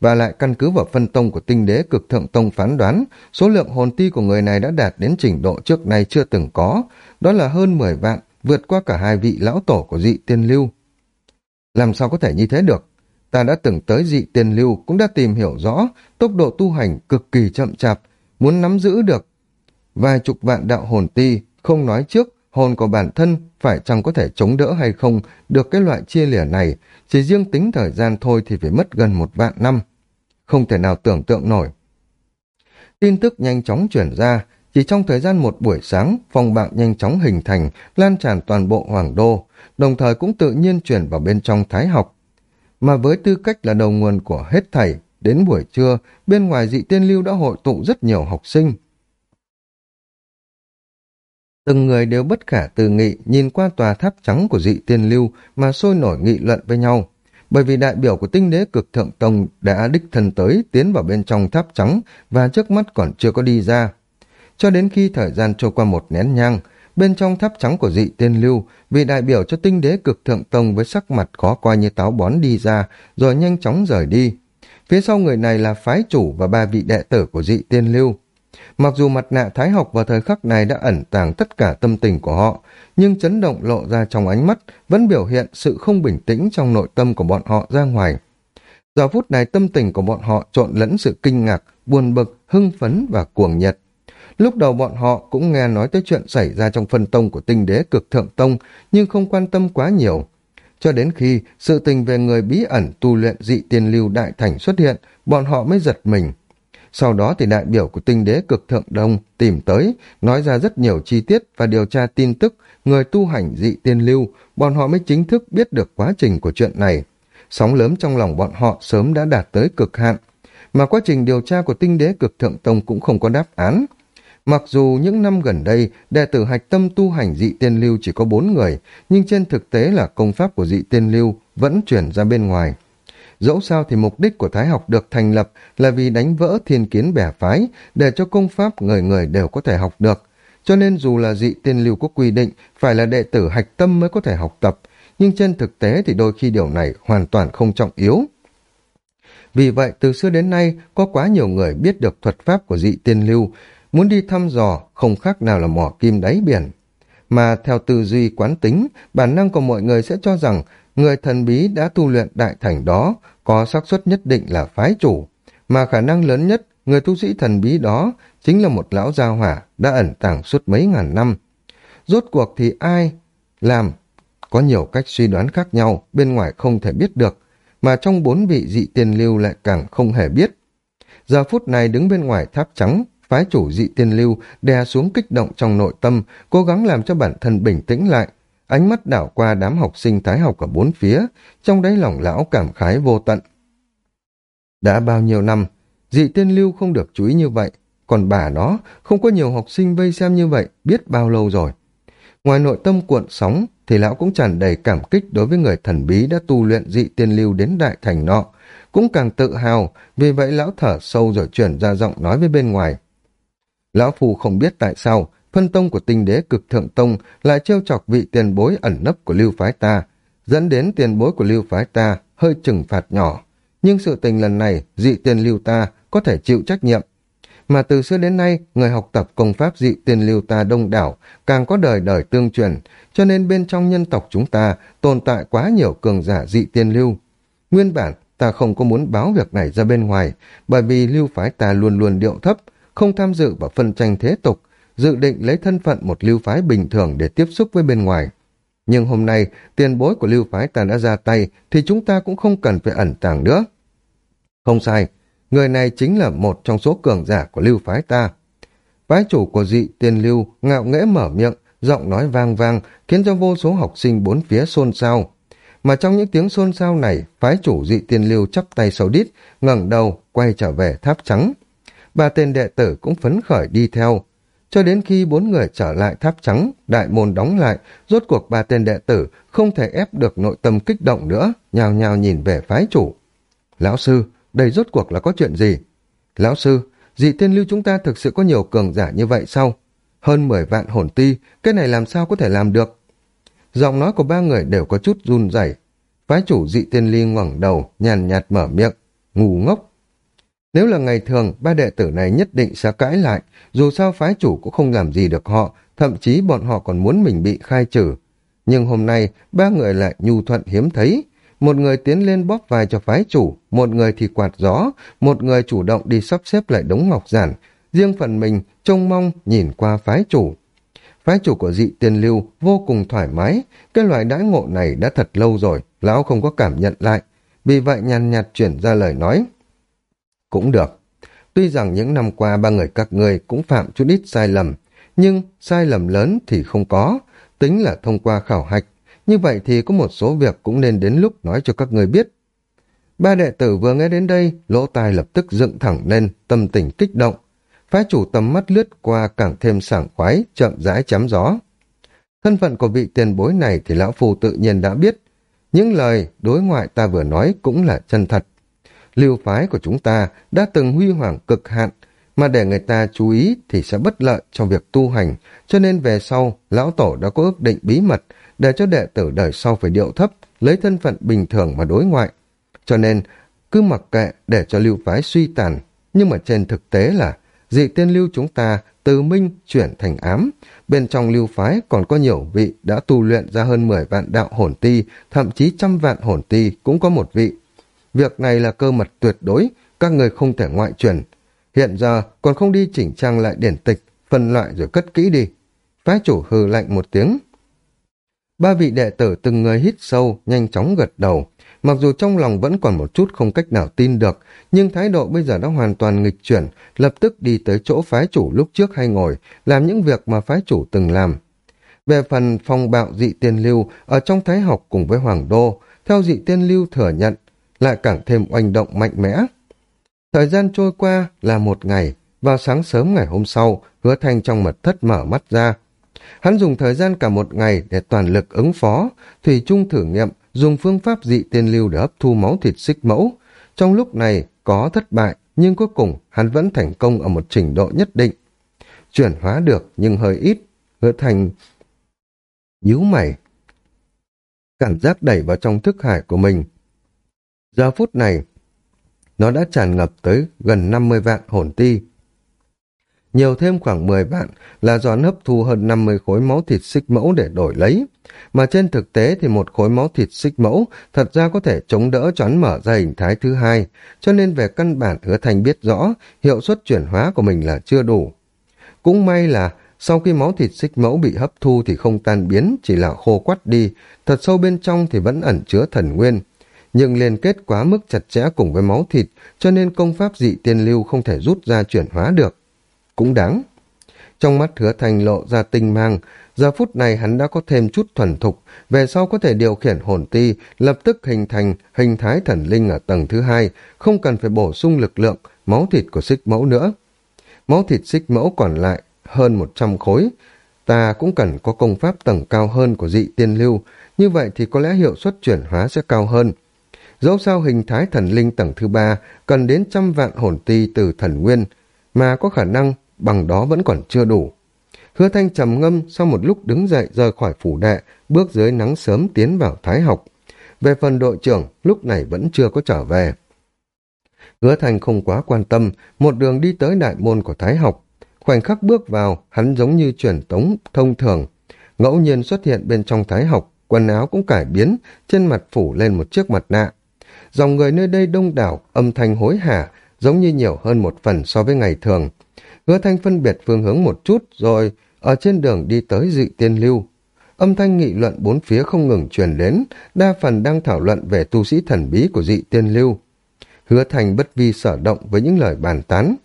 và lại căn cứ vào phân tông của tinh đế cực thượng tông phán đoán, số lượng hồn ti của người này đã đạt đến trình độ trước nay chưa từng có, đó là hơn 10 vạn, vượt qua cả hai vị lão tổ của dị tiên lưu. Làm sao có thể như thế được? Ta đã từng tới dị tiên lưu cũng đã tìm hiểu rõ tốc độ tu hành cực kỳ chậm chạp, muốn nắm giữ được vài chục vạn đạo hồn ti, không nói trước hồn của bản thân phải chăng có thể chống đỡ hay không được cái loại chia lìa này, chỉ riêng tính thời gian thôi thì phải mất gần một vạn năm. Không thể nào tưởng tượng nổi. Tin tức nhanh chóng chuyển ra, chỉ trong thời gian một buổi sáng, phòng bạo nhanh chóng hình thành, lan tràn toàn bộ hoàng đô, đồng thời cũng tự nhiên chuyển vào bên trong thái học. Mà với tư cách là đầu nguồn của hết thảy, đến buổi trưa, bên ngoài dị tiên lưu đã hội tụ rất nhiều học sinh. Từng người đều bất khả tư nghị nhìn qua tòa tháp trắng của dị tiên lưu mà sôi nổi nghị luận với nhau. Bởi vì đại biểu của tinh đế cực thượng tông đã đích thân tới tiến vào bên trong tháp trắng và trước mắt còn chưa có đi ra. Cho đến khi thời gian trôi qua một nén nhang, bên trong tháp trắng của dị tiên lưu, vị đại biểu cho tinh đế cực thượng tông với sắc mặt khó coi như táo bón đi ra, rồi nhanh chóng rời đi. Phía sau người này là phái chủ và ba vị đệ tử của dị tiên lưu. Mặc dù mặt nạ thái học vào thời khắc này đã ẩn tàng tất cả tâm tình của họ, nhưng chấn động lộ ra trong ánh mắt vẫn biểu hiện sự không bình tĩnh trong nội tâm của bọn họ ra ngoài. Giờ phút này tâm tình của bọn họ trộn lẫn sự kinh ngạc, buồn bực, hưng phấn và cuồng nhiệt. Lúc đầu bọn họ cũng nghe nói tới chuyện xảy ra trong phân tông của tinh đế cực thượng tông, nhưng không quan tâm quá nhiều. Cho đến khi sự tình về người bí ẩn tu luyện dị tiên lưu đại thành xuất hiện, bọn họ mới giật mình. Sau đó thì đại biểu của tinh đế cực thượng đông tìm tới, nói ra rất nhiều chi tiết và điều tra tin tức người tu hành dị tiên lưu, bọn họ mới chính thức biết được quá trình của chuyện này. Sóng lớn trong lòng bọn họ sớm đã đạt tới cực hạn, mà quá trình điều tra của tinh đế cực thượng tông cũng không có đáp án. Mặc dù những năm gần đây, đệ tử hạch tâm tu hành dị tiên lưu chỉ có bốn người, nhưng trên thực tế là công pháp của dị tiên lưu vẫn chuyển ra bên ngoài. Dẫu sao thì mục đích của Thái học được thành lập là vì đánh vỡ thiên kiến bẻ phái, để cho công pháp người người đều có thể học được. Cho nên dù là dị tiên lưu có quy định phải là đệ tử hạch tâm mới có thể học tập, nhưng trên thực tế thì đôi khi điều này hoàn toàn không trọng yếu. Vì vậy, từ xưa đến nay, có quá nhiều người biết được thuật pháp của dị tiên lưu, muốn đi thăm dò không khác nào là mỏ kim đáy biển. Mà theo tư duy quán tính, bản năng của mọi người sẽ cho rằng người thần bí đã tu luyện đại thành đó có xác suất nhất định là phái chủ, mà khả năng lớn nhất người tu sĩ thần bí đó chính là một lão gia hỏa đã ẩn tàng suốt mấy ngàn năm. Rốt cuộc thì ai làm có nhiều cách suy đoán khác nhau bên ngoài không thể biết được, mà trong bốn vị dị tiên lưu lại càng không hề biết. Giờ phút này đứng bên ngoài tháp trắng, phái chủ dị tiên lưu đè xuống kích động trong nội tâm, cố gắng làm cho bản thân bình tĩnh lại, ánh mắt đảo qua đám học sinh thái học ở bốn phía, trong đáy lòng lão cảm khái vô tận. Đã bao nhiêu năm, dị tiên lưu không được chú ý như vậy, còn bà nó không có nhiều học sinh vây xem như vậy biết bao lâu rồi. Ngoài nội tâm cuộn sóng thì lão cũng tràn đầy cảm kích đối với người thần bí đã tu luyện dị tiên lưu đến đại thành nọ, cũng càng tự hào, vì vậy lão thở sâu rồi chuyển ra giọng nói với bên ngoài. Lão Phù không biết tại sao phân tông của tinh đế cực thượng tông lại trêu chọc vị tiền bối ẩn nấp của lưu phái ta, dẫn đến tiền bối của lưu phái ta hơi trừng phạt nhỏ. Nhưng sự tình lần này, dị tiền lưu ta có thể chịu trách nhiệm. Mà từ xưa đến nay, người học tập công pháp dị tiền lưu ta đông đảo, càng có đời đời tương truyền, cho nên bên trong nhân tộc chúng ta tồn tại quá nhiều cường giả dị tiên lưu. Nguyên bản, ta không có muốn báo việc này ra bên ngoài, bởi vì lưu phái ta luôn luôn điệu thấp, không tham dự vào phân tranh thế tục, dự định lấy thân phận một lưu phái bình thường để tiếp xúc với bên ngoài. Nhưng hôm nay, tiền bối của lưu phái ta đã ra tay, thì chúng ta cũng không cần phải ẩn tàng nữa. Không sai, người này chính là một trong số cường giả của lưu phái ta. Phái chủ của dị tiền lưu ngạo nghễ mở miệng, giọng nói vang vang, khiến cho vô số học sinh bốn phía xôn xao. Mà trong những tiếng xôn xao này, phái chủ dị tiên lưu chắp tay sầu đít, ngẩng đầu, quay trở về tháp trắng. Ba tên đệ tử cũng phấn khởi đi theo. Cho đến khi bốn người trở lại tháp trắng, đại môn đóng lại, rốt cuộc ba tên đệ tử không thể ép được nội tâm kích động nữa, nhào nhào nhìn về phái chủ. Lão sư, đây rốt cuộc là có chuyện gì? Lão sư, dị tiên lưu chúng ta thực sự có nhiều cường giả như vậy sao? Hơn 10 vạn hồn ti, cái này làm sao có thể làm được? Giọng nói của ba người đều có chút run rẩy. Phái chủ dị tiên ly ngẩng đầu, nhàn nhạt mở miệng, ngu ngốc. Nếu là ngày thường, ba đệ tử này nhất định sẽ cãi lại, dù sao phái chủ cũng không làm gì được họ, thậm chí bọn họ còn muốn mình bị khai trừ. Nhưng hôm nay, ba người lại nhu thuận hiếm thấy. Một người tiến lên bóp vai cho phái chủ, một người thì quạt gió, một người chủ động đi sắp xếp lại đống ngọc giản, riêng phần mình trông mong nhìn qua phái chủ. Phái chủ của dị tiên lưu vô cùng thoải mái, cái loại đãi ngộ này đã thật lâu rồi, lão không có cảm nhận lại, vì vậy nhàn nhạt chuyển ra lời nói. Cũng được, tuy rằng những năm qua ba người các người cũng phạm chút ít sai lầm, nhưng sai lầm lớn thì không có, tính là thông qua khảo hạch, như vậy thì có một số việc cũng nên đến lúc nói cho các người biết. Ba đệ tử vừa nghe đến đây, lỗ tai lập tức dựng thẳng lên, tâm tình kích động, phái chủ tầm mắt lướt qua càng thêm sảng khoái, chậm rãi chám gió. Thân phận của vị tiền bối này thì lão phù tự nhiên đã biết. Những lời đối ngoại ta vừa nói cũng là chân thật. Lưu phái của chúng ta đã từng huy hoàng cực hạn, mà để người ta chú ý thì sẽ bất lợi trong việc tu hành, cho nên về sau, lão tổ đã có ước định bí mật để cho đệ tử đời sau phải điệu thấp, lấy thân phận bình thường mà đối ngoại. Cho nên, cứ mặc kệ để cho lưu phái suy tàn, nhưng mà trên thực tế là dị tiên lưu chúng ta từ minh chuyển thành ám. Bên trong lưu phái còn có nhiều vị đã tu luyện ra hơn 10 vạn đạo hồn ti, thậm chí trăm vạn hồn ti cũng có một vị. Việc này là cơ mật tuyệt đối, các người không thể ngoại truyền. Hiện giờ còn không đi chỉnh trang lại điển tịch, phân loại rồi cất kỹ đi. Phái chủ hừ lạnh một tiếng. Ba vị đệ tử từng người hít sâu, nhanh chóng gật đầu. Mặc dù trong lòng vẫn còn một chút không cách nào tin được, nhưng thái độ bây giờ đã hoàn toàn nghịch chuyển, lập tức đi tới chỗ phái chủ lúc trước hay ngồi, làm những việc mà phái chủ từng làm. Về phần phong bạo dị tiên lưu ở trong thái học cùng với Hoàng Đô, theo dị tiên lưu thừa nhận, lại càng thêm oanh động mạnh mẽ. Thời gian trôi qua là một ngày, vào sáng sớm ngày hôm sau, hứa thanh trong mật thất mở mắt ra. Hắn dùng thời gian cả một ngày để toàn lực ứng phó, Thủy chung thử nghiệm dùng phương pháp dị tiên lưu để hấp thu máu thịt xích mẫu. Trong lúc này có thất bại, nhưng cuối cùng hắn vẫn thành công ở một trình độ nhất định. Chuyển hóa được nhưng hơi ít, hứa thành nhíu mày. Cảm giác đẩy vào trong thức hải của mình. Giờ phút này, nó đã tràn ngập tới gần 50 vạn hồn ti, nhiều thêm khoảng 10 vạn là do hấp thu hơn 50 khối máu thịt xích mẫu để đổi lấy. Mà trên thực tế thì một khối máu thịt xích mẫu thật ra có thể chống đỡ choán mở ra hình thái thứ hai, cho nên về căn bản hứa thành biết rõ hiệu suất chuyển hóa của mình là chưa đủ. Cũng may là sau khi máu thịt xích mẫu bị hấp thu thì không tan biến, chỉ là khô quắt đi, thật sâu bên trong thì vẫn ẩn chứa thần nguyên. Nhưng liên kết quá mức chặt chẽ cùng với máu thịt, cho nên công pháp dị tiên lưu không thể rút ra chuyển hóa được cũng đáng. Trong mắt hứa thành lộ ra tinh mang, giờ phút này hắn đã có thêm chút thuần thục, về sau có thể điều khiển hồn ti, lập tức hình thành hình thái thần linh ở tầng thứ hai, không cần phải bổ sung lực lượng, máu thịt của xích mẫu nữa. Máu thịt xích mẫu còn lại hơn 100 khối, ta cũng cần có công pháp tầng cao hơn của dị tiên lưu, như vậy thì có lẽ hiệu suất chuyển hóa sẽ cao hơn. Dẫu sao hình thái thần linh tầng thứ ba cần đến trăm vạn hồn ti từ thần nguyên, mà có khả năng bằng đó vẫn còn chưa đủ. Hứa thanh trầm ngâm sau một lúc đứng dậy rời khỏi phủ đệ, bước dưới nắng sớm tiến vào thái học. Về phần đội trưởng, lúc này vẫn chưa có trở về. Hứa thanh không quá quan tâm, một đường đi tới đại môn của thái học. Khoảnh khắc bước vào, hắn giống như truyền tống thông thường. Ngẫu nhiên xuất hiện bên trong thái học, quần áo cũng cải biến, trên mặt phủ lên một chiếc mặt nạ. Dòng người nơi đây đông đảo, âm thanh hối hả, giống như nhiều hơn một phần so với ngày thường. Hứa thanh phân biệt phương hướng một chút rồi ở trên đường đi tới dị tiên lưu. Âm thanh nghị luận bốn phía không ngừng truyền đến, đa phần đang thảo luận về tu sĩ thần bí của dị tiên lưu. Hứa Thanh bất vi sở động với những lời bàn tán.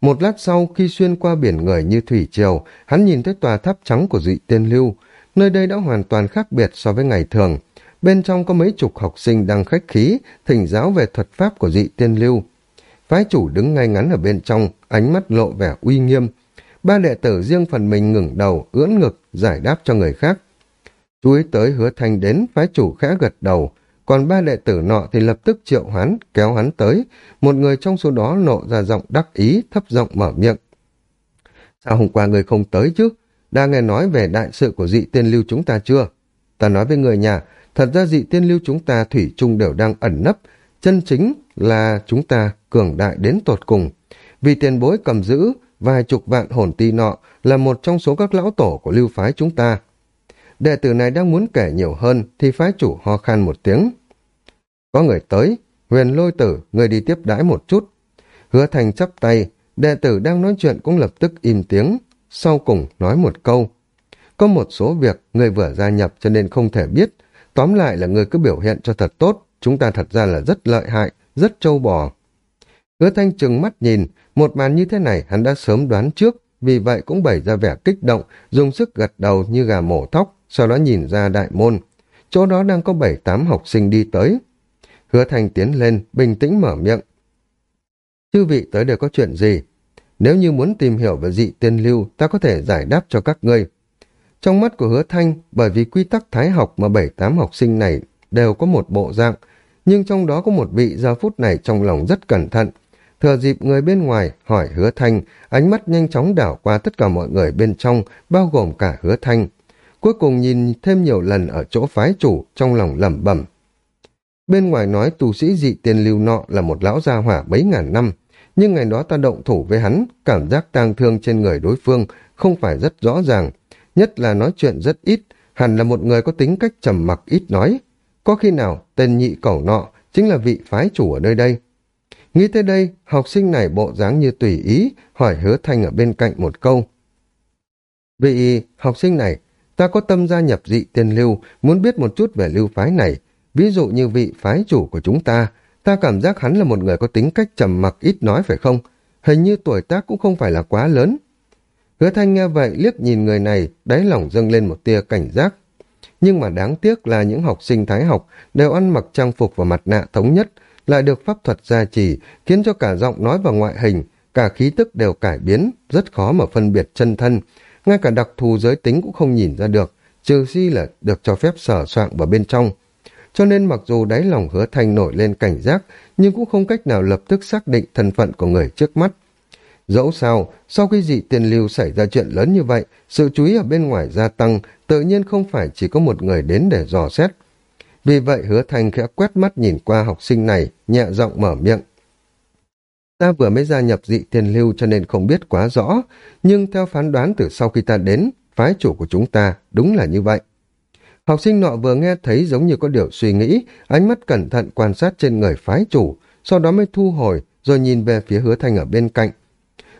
Một lát sau khi xuyên qua biển người như thủy triều, hắn nhìn thấy tòa tháp trắng của dị tiên lưu. Nơi đây đã hoàn toàn khác biệt so với ngày thường. Bên trong có mấy chục học sinh đang khách khí, thỉnh giáo về thuật pháp của dị tiên lưu. Phái chủ đứng ngay ngắn ở bên trong, ánh mắt lộ vẻ uy nghiêm. Ba đệ tử riêng phần mình ngừng đầu, ưỡn ngực, giải đáp cho người khác. Chú ý tới hứa thanh đến, phái chủ khẽ gật đầu, còn ba đệ tử nọ thì lập tức triệu hắn kéo hắn tới. Một người trong số đó nộ ra giọng đắc ý, thấp giọng mở miệng. Sao hôm qua người không tới chứ? Đã nghe nói về đại sự của dị tiên lưu chúng ta chưa? Ta nói với người nhà, thật ra dị tiên lưu chúng ta thủy chung đều đang ẩn nấp, chân chính là chúng ta cường đại đến tột cùng. Vì tiền bối cầm giữ vài chục vạn hồn ti nọ là một trong số các lão tổ của lưu phái chúng ta. Đệ tử này đang muốn kể nhiều hơn thì phái chủ ho khan một tiếng. Có người tới, huyền lôi tử, người đi tiếp đãi một chút. Hứa thành chắp tay, đệ tử đang nói chuyện cũng lập tức im tiếng, sau cùng nói một câu. Có một số việc người vừa gia nhập cho nên không thể biết, tóm lại là người cứ biểu hiện cho thật tốt, chúng ta thật ra là rất lợi hại, rất trâu bò. Hứa thanh trừng mắt nhìn, một màn như thế này hắn đã sớm đoán trước, vì vậy cũng bày ra vẻ kích động, dùng sức gật đầu như gà mổ thóc, sau đó nhìn ra đại môn. Chỗ đó đang có bảy tám học sinh đi tới. Hứa thanh tiến lên, bình tĩnh mở miệng. Chư vị tới đều có chuyện gì? Nếu như muốn tìm hiểu về dị tiên lưu, ta có thể giải đáp cho các ngươi. Trong mắt của hứa thanh, bởi vì quy tắc thái học mà bảy tám học sinh này đều có một bộ dạng, nhưng trong đó có một vị giờ phút này trong lòng rất cẩn thận. Thừa dịp người bên ngoài hỏi hứa thanh, ánh mắt nhanh chóng đảo qua tất cả mọi người bên trong, bao gồm cả hứa thanh. Cuối cùng nhìn thêm nhiều lần ở chỗ phái chủ, trong lòng lẩm bẩm. Bên ngoài nói tu sĩ dị tiền lưu nọ là một lão gia hỏa mấy ngàn năm, nhưng ngày đó ta động thủ với hắn, cảm giác tang thương trên người đối phương không phải rất rõ ràng, nhất là nói chuyện rất ít, hẳn là một người có tính cách trầm mặc ít nói. Có khi nào tên nhị cẩu nọ chính là vị phái chủ ở nơi đây? Nghĩ tới đây, học sinh này bộ dáng như tùy ý, hỏi hứa thanh ở bên cạnh một câu. Vị học sinh này, ta có tâm gia nhập dị tiên lưu, muốn biết một chút về lưu phái này. Ví dụ như vị phái chủ của chúng ta, ta cảm giác hắn là một người có tính cách trầm mặc ít nói phải không? Hình như tuổi tác cũng không phải là quá lớn. Hứa thanh nghe vậy liếc nhìn người này, đáy lòng dâng lên một tia cảnh giác. Nhưng mà đáng tiếc là những học sinh thái học đều ăn mặc trang phục và mặt nạ thống nhất, lại được pháp thuật gia trì, khiến cho cả giọng nói và ngoại hình, cả khí tức đều cải biến, rất khó mà phân biệt chân thân. Ngay cả đặc thù giới tính cũng không nhìn ra được, trừ si là được cho phép sở soạn vào bên trong. Cho nên mặc dù đáy lòng hứa thanh nổi lên cảnh giác, nhưng cũng không cách nào lập tức xác định thân phận của người trước mắt. Dẫu sao, sau khi dị tiền lưu xảy ra chuyện lớn như vậy, sự chú ý ở bên ngoài gia tăng, tự nhiên không phải chỉ có một người đến để dò xét. Vì vậy hứa thành khẽ quét mắt nhìn qua học sinh này, nhẹ giọng mở miệng. Ta vừa mới gia nhập dị tiền lưu cho nên không biết quá rõ, nhưng theo phán đoán từ sau khi ta đến, phái chủ của chúng ta đúng là như vậy. Học sinh nọ vừa nghe thấy giống như có điều suy nghĩ, ánh mắt cẩn thận quan sát trên người phái chủ, sau đó mới thu hồi, rồi nhìn về phía hứa thành ở bên cạnh.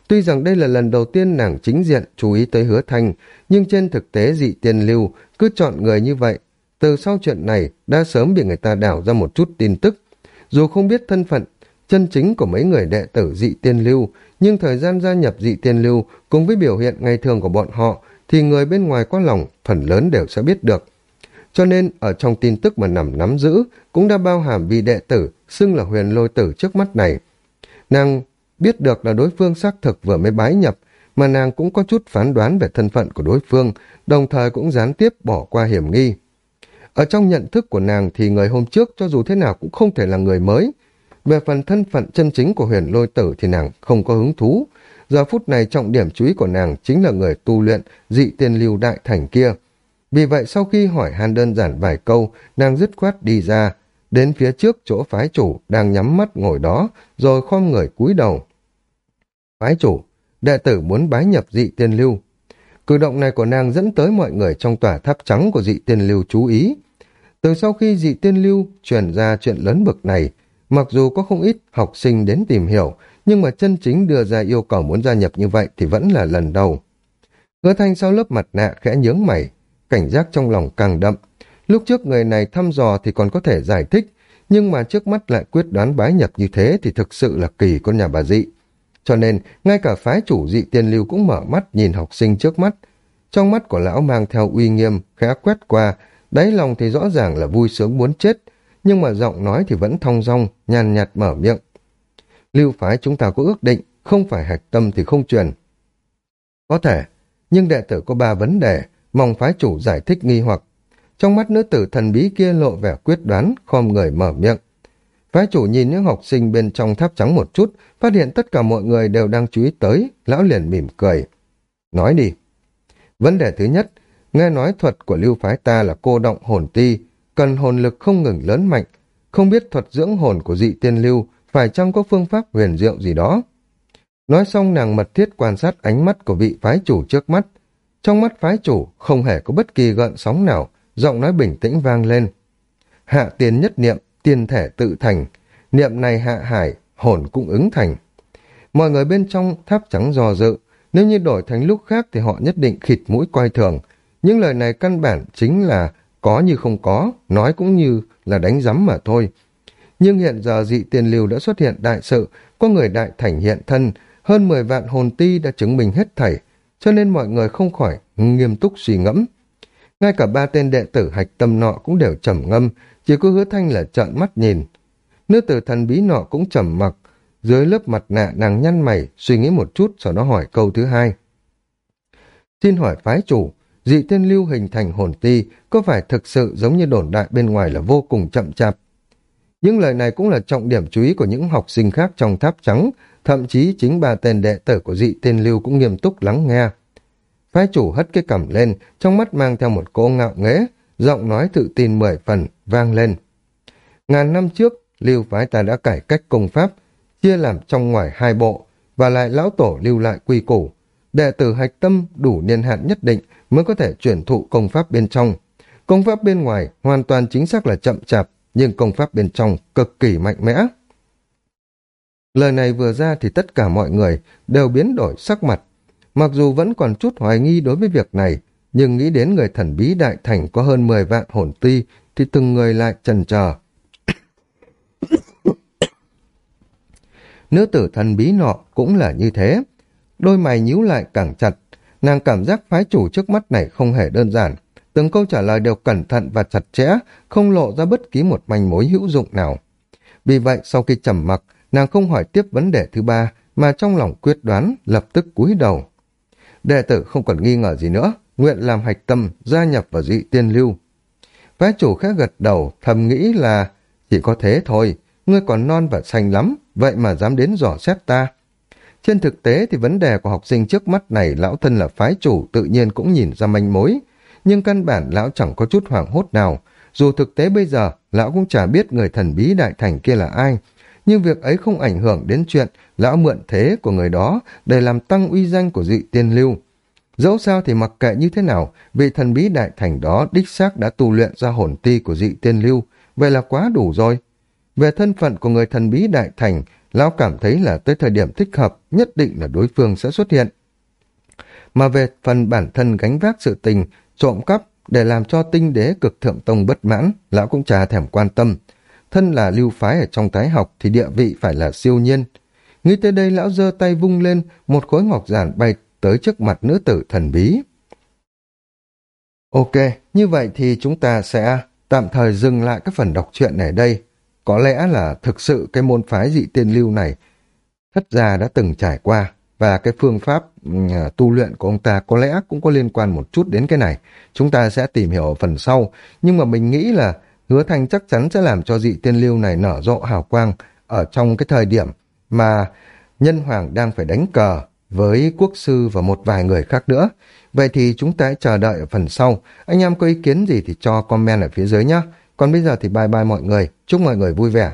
Tuy rằng đây là lần đầu tiên nàng chính diện chú ý tới hứa thanh, nhưng trên thực tế dị tiên lưu cứ chọn người như vậy. Từ sau chuyện này đã sớm bị người ta đảo ra một chút tin tức. Dù không biết thân phận chân chính của mấy người đệ tử dị tiên lưu, nhưng thời gian gia nhập dị tiên lưu cùng với biểu hiện ngày thường của bọn họ thì người bên ngoài có lòng phần lớn đều sẽ biết được. Cho nên ở trong tin tức mà nằm nắm giữ cũng đã bao hàm vị đệ tử xưng là huyền lôi tử trước mắt này. Nàng biết được là đối phương xác thực vừa mới bái nhập mà nàng cũng có chút phán đoán về thân phận của đối phương đồng thời cũng gián tiếp bỏ qua hiểm nghi. Ở trong nhận thức của nàng thì người hôm trước cho dù thế nào cũng không thể là người mới. Về phần thân phận chân chính của huyền lôi tử thì nàng không có hứng thú. Giờ phút này trọng điểm chú ý của nàng chính là người tu luyện dị tiên lưu đại thành kia. Vì vậy sau khi hỏi han đơn giản vài câu, nàng dứt khoát đi ra, đến phía trước chỗ phái chủ đang nhắm mắt ngồi đó, rồi khom người cúi đầu. Phái chủ, đệ tử muốn bái nhập dị tiên lưu. Cử động này của nàng dẫn tới mọi người trong tòa tháp trắng của dị tiên lưu chú ý. Từ sau khi dị tiên lưu truyền ra chuyện lớn bực này, mặc dù có không ít học sinh đến tìm hiểu, nhưng mà chân chính đưa ra yêu cầu muốn gia nhập như vậy thì vẫn là lần đầu. Hứa thanh sau lớp mặt nạ khẽ nhướng mày, cảnh giác trong lòng càng đậm. Lúc trước người này thăm dò thì còn có thể giải thích, nhưng mà trước mắt lại quyết đoán bái nhập như thế thì thực sự là kỳ con nhà bà dị. Cho nên, ngay cả phái chủ dị tiên lưu cũng mở mắt nhìn học sinh trước mắt. Trong mắt của lão mang theo uy nghiêm, khẽ quét qua, đáy lòng thì rõ ràng là vui sướng muốn chết, nhưng mà giọng nói thì vẫn thong dong, nhàn nhạt mở miệng. Lưu phái chúng ta có ước định, không phải hạch tâm thì không truyền. Có thể, nhưng đệ tử có ba vấn đề, mong phái chủ giải thích nghi hoặc. Trong mắt nữ tử thần bí kia lộ vẻ quyết đoán, khom người mở miệng. Phái chủ nhìn những học sinh bên trong tháp trắng một chút, phát hiện tất cả mọi người đều đang chú ý tới, lão liền mỉm cười. Nói đi. Vấn đề thứ nhất, nghe nói thuật của lưu phái ta là cô động hồn ti, cần hồn lực không ngừng lớn mạnh, không biết thuật dưỡng hồn của dị tiên lưu phải chăng có phương pháp huyền diệu gì đó. Nói xong nàng mật thiết quan sát ánh mắt của vị phái chủ trước mắt. Trong mắt phái chủ không hề có bất kỳ gợn sóng nào, giọng nói bình tĩnh vang lên. Hạ tiền nhất niệm, tiên thể tự thành, niệm này hạ hải, hồn cũng ứng thành. Mọi người bên trong tháp trắng dò dự, nếu như đổi thành lúc khác thì họ nhất định khịt mũi quay thường. Những lời này căn bản chính là có như không có, nói cũng như là đánh giấm mà thôi. Nhưng hiện giờ dị tiền lưu đã xuất hiện đại sự, có người đại thành hiện thân, hơn 10 vạn hồn ti đã chứng minh hết thảy, cho nên mọi người không khỏi nghiêm túc suy ngẫm. Ngay cả ba tên đệ tử hạch tâm nọ cũng đều trầm ngâm, chỉ có hứa thanh là trợn mắt nhìn. Nữ tử thần bí nọ cũng trầm mặc, dưới lớp mặt nạ nàng nhăn mày, suy nghĩ một chút sau đó hỏi câu thứ hai. Xin hỏi phái chủ, dị tiên lưu hình thành hồn ti có phải thực sự giống như đồn đại bên ngoài là vô cùng chậm chạp? Những lời này cũng là trọng điểm chú ý của những học sinh khác trong tháp trắng, thậm chí chính ba tên đệ tử của dị tiên lưu cũng nghiêm túc lắng nghe. Phái chủ hất cái cằm lên, trong mắt mang theo một cô ngạo nghễ, giọng nói tự tin mười phần, vang lên. Ngàn năm trước, lưu phái ta đã cải cách công pháp, chia làm trong ngoài hai bộ, và lại lão tổ lưu lại quy củ. Đệ tử hạch tâm đủ niên hạn nhất định mới có thể chuyển thụ công pháp bên trong. Công pháp bên ngoài hoàn toàn chính xác là chậm chạp, nhưng công pháp bên trong cực kỳ mạnh mẽ. Lời này vừa ra thì tất cả mọi người đều biến đổi sắc mặt. Mặc dù vẫn còn chút hoài nghi đối với việc này, nhưng nghĩ đến người thần bí đại thành có hơn 10 vạn hồn ti thì từng người lại trần chờ. Nữ tử thần bí nọ cũng là như thế. Đôi mày nhíu lại càng chặt, nàng cảm giác phái chủ trước mắt này không hề đơn giản. Từng câu trả lời đều cẩn thận và chặt chẽ, không lộ ra bất kỳ một manh mối hữu dụng nào. Vì vậy, sau khi trầm mặc, nàng không hỏi tiếp vấn đề thứ ba, mà trong lòng quyết đoán, lập tức cúi đầu. Đệ tử không còn nghi ngờ gì nữa, nguyện làm hạch tâm, gia nhập vào dị tiên lưu. Phái chủ khác gật đầu, thầm nghĩ là chỉ có thế thôi, ngươi còn non và xanh lắm, vậy mà dám đến dò xét ta. Trên thực tế thì vấn đề của học sinh trước mắt này lão thân là phái chủ tự nhiên cũng nhìn ra manh mối, nhưng căn bản lão chẳng có chút hoảng hốt nào. Dù thực tế bây giờ, lão cũng chả biết người thần bí đại thành kia là ai, nhưng việc ấy không ảnh hưởng đến chuyện lão mượn thế của người đó để làm tăng uy danh của dị tiên lưu. Dẫu sao thì mặc kệ như thế nào, vị thần bí đại thành đó đích xác đã tu luyện ra hồn ti của dị tiên lưu, vậy là quá đủ rồi. Về thân phận của người thần bí đại thành, lão cảm thấy là tới thời điểm thích hợp, nhất định là đối phương sẽ xuất hiện. Mà về phần bản thân gánh vác sự tình, trộm cắp để làm cho tinh đế cực thượng tông bất mãn, lão cũng chả thèm quan tâm. Thân là lưu phái ở trong tái học thì địa vị phải là siêu nhiên. Nghĩ tới đây lão giơ tay vung lên, một khối ngọc giản bay tới trước mặt nữ tử thần bí. Ok, như vậy thì chúng ta sẽ tạm thời dừng lại các phần đọc truyện này đây. Có lẽ là thực sự cái môn phái dị tiên lưu này thất gia đã từng trải qua và cái phương pháp ừ, tu luyện của ông ta có lẽ cũng có liên quan một chút đến cái này. Chúng ta sẽ tìm hiểu ở phần sau. Nhưng mà mình nghĩ là hứa thanh chắc chắn sẽ làm cho dị tiên lưu này nở rộ hào quang ở trong cái thời điểm mà nhân hoàng đang phải đánh cờ với quốc sư và một vài người khác nữa. Vậy thì chúng ta hãy chờ đợi ở phần sau. Anh em có ý kiến gì thì cho comment ở phía dưới nhé. Còn bây giờ thì bye bye mọi người. Chúc mọi người vui vẻ.